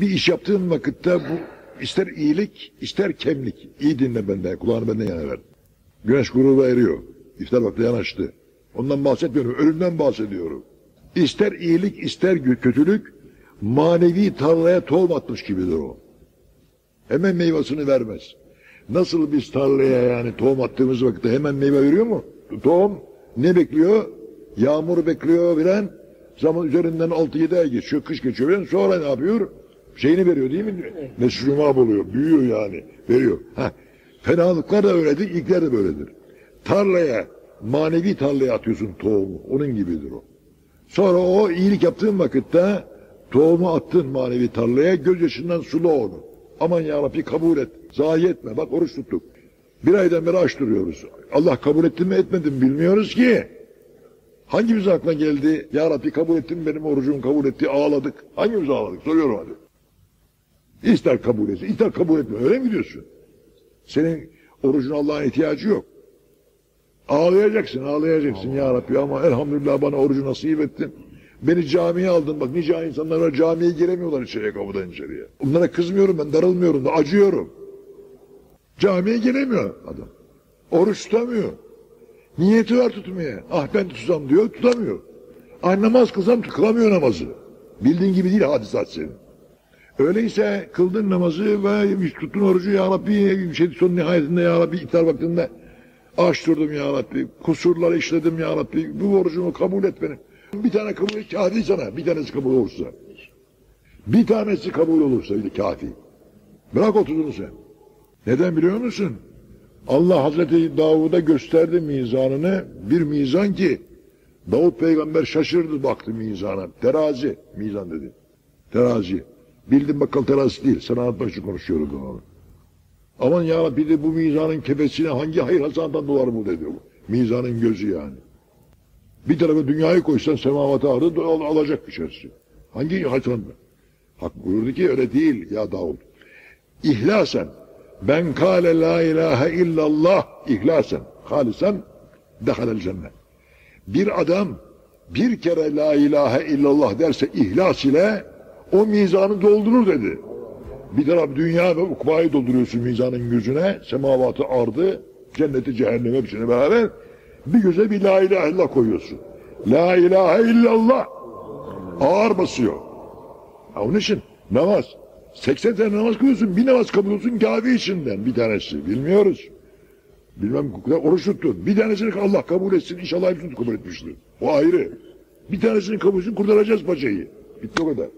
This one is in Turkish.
Bir iş yaptığın vakitte bu ister iyilik ister kemlik. İyi dinle benden, kulağını benden yana ver. Güneş gruba eriyor. İftar vakti yanaştı. Ondan bahsetmiyorum, ölümden bahsediyorum. İster iyilik ister kötülük manevi tarlaya tohum atmış gibidir o. Hemen meyvasını vermez. Nasıl biz tarlaya yani tohum attığımız vakitte hemen meyve veriyor mu? Tohum ne bekliyor? Yağmur bekliyor bilen zaman üzerinden 6-7 ay geçiyor, kış geçiyor bilen sonra ne yapıyor? Şeyini veriyor değil mi? Meşrumat oluyor, büyüyor yani, veriyor. Ha. Fenalıklar da öyledir, ilkler de böyledir. Tarlaya, manevi tarlaya atıyorsun tohumu, onun gibidir o. Sonra o iyilik yaptığın vakitte tohumu attın manevi tarlaya, gözyaşından sula onu. Aman ya Rabbi kabul et, zayi etme. Bak oruç tuttuk. Bir aydan beri aç duruyoruz. Allah kabul etti mi etmedi mi bilmiyoruz ki. Hangimiz aklına geldi? Ya Rabbi kabul ettin benim orucumu kabul etti ağladık. Hangimiz ağladık? Soruyorum hadi. İster kabul etsin, ister kabul etme. Öyle mi diyorsun? Senin orucun Allah'ın ihtiyacı yok. Ağlayacaksın, ağlayacaksın ya Rabbi ama elhamdülillah bana orucu nasip ettin. Beni camiye aldın bak nice insanlar var camiye giremiyorlar içeriye kapıdan içeriye. Onlara kızmıyorum ben darılmıyorum da acıyorum. Camiye giremiyor adam. Oruç tutamıyor. Niyeti var tutmaya. Ah ben tutsam diyor tutamıyor. Ah namaz kılsam kılamıyor namazı. Bildiğin gibi değil hadisat senin. Öyleyse kıldın namazı ve tuttun orucu ya Rabbi şey son nihayetinde ya Rabbi iftar vaktinde aç durdum ya Rabbi kusurları işledim ya Rabbi bu orucumu kabul et benim. Bir tane kabul et kafi sana bir tanesi kabul olursa. Bir tanesi kabul olursa bir kafi. Bırak otuzunu sen. Neden biliyor musun? Allah Hazreti Davud'a gösterdi mizanını bir mizan ki Davut peygamber şaşırdı baktı mizana. Terazi mizan dedi. Terazi. Bildim bakkal terazisi değil. Sanat başı konuşuyorum bunu. Aman ya Rabbi de bu mizanın kefesine hangi hayır hasandan dolar mı dedi. Mizanın gözü yani. Bir tarafa dünyayı koysan semavata ardı al, alacak bir şeysi. Hangi hasan? Hak buyurdu ki öyle değil ya Davud. İhlasen ben kâle la ilahe illallah ihlasen halisen dehalel cennet. Bir adam bir kere la ilahe illallah derse ihlas ile o mizanı doldurur dedi. Bir taraf dünya ve ukbayı dolduruyorsun mizanın gözüne, semavatı ardı, cenneti cehennemi hepsini beraber bir göze bir la ilahe illallah koyuyorsun. La ilahe illallah ağır basıyor. Ha, onun için namaz 80 tane namaz kılıyorsun, bir namaz kabul olsun kafi içinden bir tanesi. Bilmiyoruz. Bilmem oruç tuttun. Bir tanesini Allah kabul etsin. İnşallah hepsini kabul etmiştir. O ayrı. Bir tanesini kabul etsin kurtaracağız paçayı. Bitti o kadar.